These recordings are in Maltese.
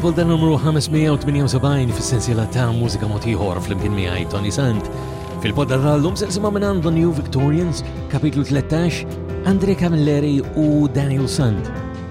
Sample ta' numru 578 fis-sensiela ta' mużika motiħor fl-imkien miegħi Tony Sant. Fil-podda tal-lum se nisimgħu minn għandu New Victorians, kapitlu 13, Andre Camilleri u Daniel Sant.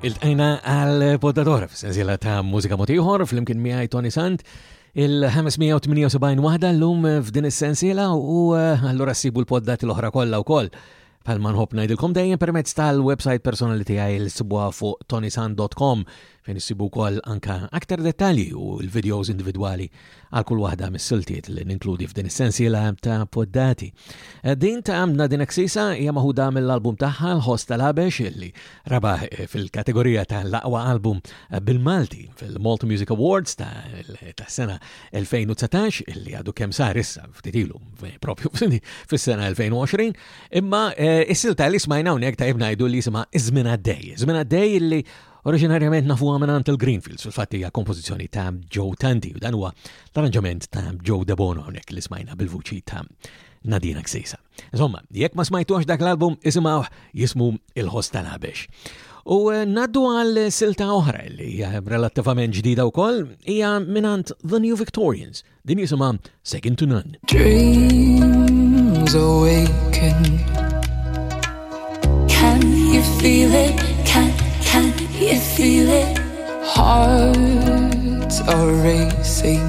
Il-tajna għal Poddador f'sensiela ta' mużika motiħor fl-imkien miħaj Tony Sant il-578 wahda l-lum f'din is-sensiela u eh, allura s-sibu l-poddati l-oħra kollha wkoll Palma nħobb ngħidilkom dejjem permezz tal-website personali tiegħi l sibwa fuq tonisan.com fejn issibu wkoll anka aktar dettalji u l-videos individwali għal kull waħda mis-siltiet li ninkludi f'din is-sensiela ta' poddati. Eh, din ta' għamna din eksisa hija maħuda mill-album tagħha l-ħost tal-Abex illi rabaħ eh, fil-kategorija tal-aqwa album eh, bil-Malti fil-Malta Music Awards ta' sena 2019 illi għadu kemm sar issa ftit ilu propju fis-sena 2020, imma eh, is-silta li smajna hawnhekk ta' jibnajdu li jisimha Iż-żmien għaddej. Iż-żmien għaddej illi oriġinarjament nafu għamenant il-Greenfields, fil-fatt hija kompożizzjoni ta' Joe Tanti u dan huwa l-arranġament ta' Joe Debono hawnhekk li smajna bil-vuċi ta' Nadina Ksisa. Insomma, jekk ma smajtuħx dak l-album, isimgħuh jismu Il-Ħoss tal-Ħabex. U eh, naddu għal silta oħra li hija relattivament ġdida wkoll hija minant The New Victorians. Din jisimha Second to None. Dreams awaken Can you feel it? Can, can you feel it? Hearts are racing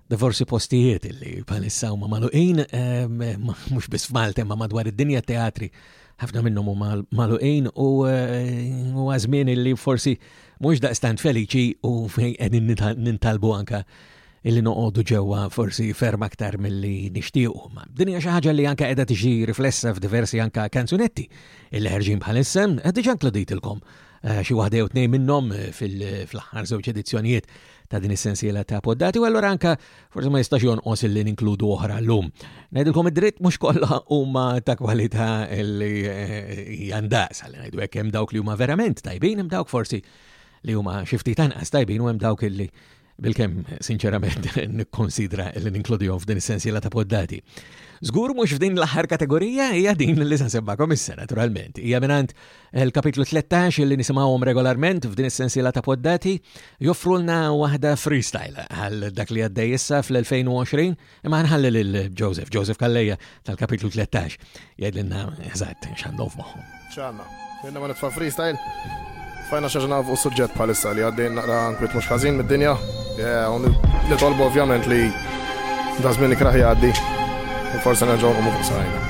diversi postijiet li bħalissa huma maluqin, ehm, mhux biss f'Malta ma madwar id-dinja teatri ħafna minnhom huma maluqin u eh, huwa żmien li forsi mhux daqstant feliċi u fejn qegħdin nintalbu anka illi noqogħdu ġewwa forsi ferm aktar milli nixtiequ. Din hija xi ħaġa li anke qiegħda tiġi riflessa f'diversi anke kanzunetti illi ħerġin bħalissa qed diġà inkluditilkom Eh, xi waħda jew tnejn minnhom eh, fl-aħħar żewġ edizzjonijiet ta' din is-sensiela ta' poddati u allura anka forsi ma jistax jonqos li ninkludu oħra llum. Ngħidilkom id-dritt mhux kollha huma ta' kwalità li eh, jandaqs għal ngħidu hekk hemm dawk li huma verament tajbin, hemm dawk forsi li huma xi ftit anqas tajbin u hemm dawk li bil-kem sinċerament nikkonsidra li ninkludihom f'din is-sensiela ta' poddati. Zgur mhux f'din l-aħħar kategorija hija din li se nsebbakom issa naturalment. Hija mingħand Il-kapitlu 13 li nisimgħuhom regolarment f'din is-sensiela ta' poddati joffrulna waħda freestyle għal dak li għaddej issa fl-2020 imma nħalli lil Joseph, Joseph Kalleja tal-kapitlu 13 jgħidilna eżatt x'għandhom f'moħħhom. Ċanna, jenna ma nitfa' freestyle. Fajna xaġna fuq suġġett bħalissa li għaddej naqra nkwiet mhux ħażin mid-dinja. Nitolbu ovvjament li dażmin ikraħ jgħaddi. Forse nerġgħu nqumu fuq sajna.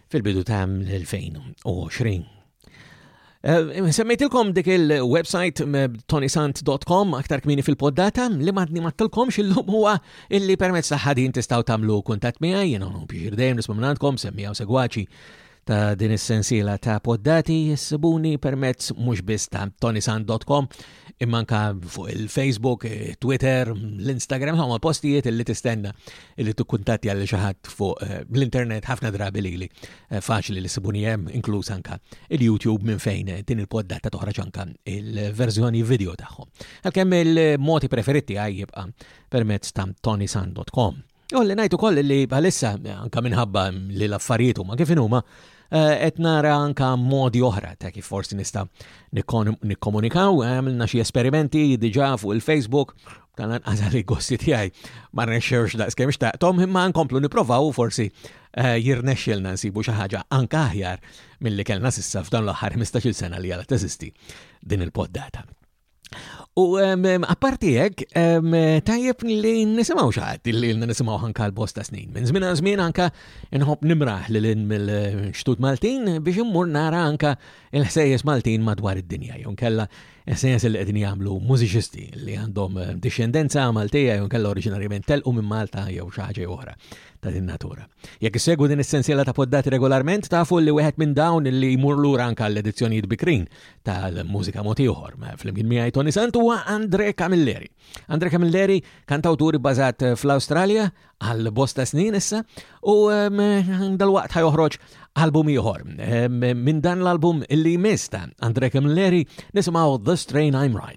fil-bidu ta' l-2020. Eh, semmejtilkom dik il-website eh, tonisant.com aktar kmini fil-poddata li madni mattilkom xillum huwa illi permezz ta' ħadin tistaw tamlu kuntat miegħi jien hawn biex dejjem nisma' minnantkom semmijaw segwaċi ta' din is-sensiela ta' poddati jissibuni permezz mhux biss ta' tonisant.com imma anka fuq il-Facebook, eh, Twitter, l-Instagram, huma postijiet li tistenna li tikkuntatti għal xi ħadd fuq eh, l-internet ħafna drabi lili eh, faċli li sibuni hemm inkluż anka il-YouTube minn fejn din il-podda ta' toħroġ anka il-verżjoni video tagħhom. Għalkemm il-moti preferiti għaj jibqa' permezz ta' tonisan.com. Jolli ngħid ukoll li bħalissa anke minħabba li l-affarijiet huma kif huma eh, qed nara anke modi oħra ta' kif forsi nista' nikkomunikaw, eh, għamilna xi esperimenti diġà fuq il-Facebook tal għazal li gossi tijaj ma rnexxewx da' skem xtaqtom imma nkomplu niprofaw forsi eh, jirnexxilna nsibu xi ħaġa anka aħjar mill-li kellna sissa f'dan l-aħħar 15-il sena li għal teżisti din il-poddata. U apparti hekk, tajjeb li nisimgħu xaħat li nisimgħu ħanka l-bosta snin. Minn żmien għal żmien anka nħobb nimraħ li lin mill-Xtut Maltin biex immur nara anka il-ħsejjes Maltin madwar id-dinja. Jon kella ħsejjes li qegħdin jagħmlu mużiċisti li għandhom eh, dixxendenza Maltija jon kella oriġinarjament telqu minn Malta jew xi ħaġa oħra ta' din natura. Jekk issegwu din essenzjela ta' poddati regolarment tafu li wieħed minn dawn li jmur lura anka l-edizzjonijiet bikrin tal-mużika moti ieħor flimkien miegħi Tony Sant huwa Andre Camilleri. Andre Camilleri kantawturi bażat fl-Awstralja għal bosta snin issa u dal-waqt ħajoħroġ album ieħor. Minn dan l-album li mista Andre Camilleri nisimgħu The Strain I'm Right.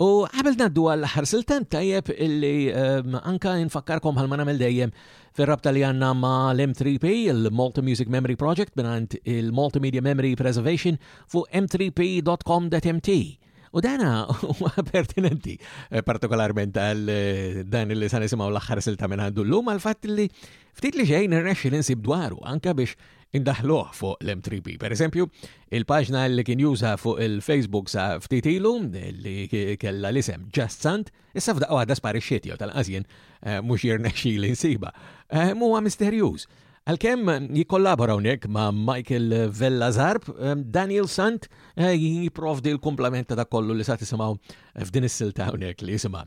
U qabel naddu għall aħħar siltent tajjeb illi ehm, anka infakkarkom għal ma nagħmel dejjem fir-rabta li għandna ma l-M3P, il-Malta Music Memory Project, binant il-Multimedia Memory Preservation fuq m3p.com.mt. U dana huwa pertinenti, eh, partikolarment għal eh, dan li sa nisimgħu l-aħħar silta minn għandu llum għal fatt li ftit li xejn irnexxi li nsib dwaru anka biex indaħluh fuq l-M3P. Per eżempju, il-paġna li kien juża fuq il-Facebook sa ftit ilu li kella l-isem Just Sant, issa f'daqqa waħda sparixxiet jew tal-qasjen eh, mhux jirnexxi li nsiba. Eh, huwa misterjuż. Għalkemm jikkollabora hawnhekk ma' Michael Vella Zarb, eh, Daniel Sant jipprovdi l-kumplament ta' kollu li sa tisimgħu f'din is-silta hawnhekk li jisimha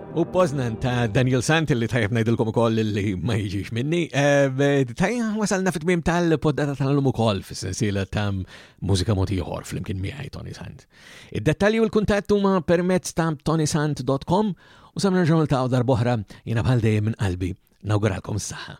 U Poznan ta' Daniel Sant li tajab najdilkom u koll li ma jġiġ minni. Eh, Tajja wasalna fit-tmim tal-poddata tal-lum u koll fil-sensila ta' mużika motiħor fl-imkien miħaj Tony Sant. Id-dettalji u l-kuntattu ma' permezz ta' tonysant.com u samna ġurnal ta' darboħra jina bħal dejjem minn qalbi. Nawguralkom s-saha.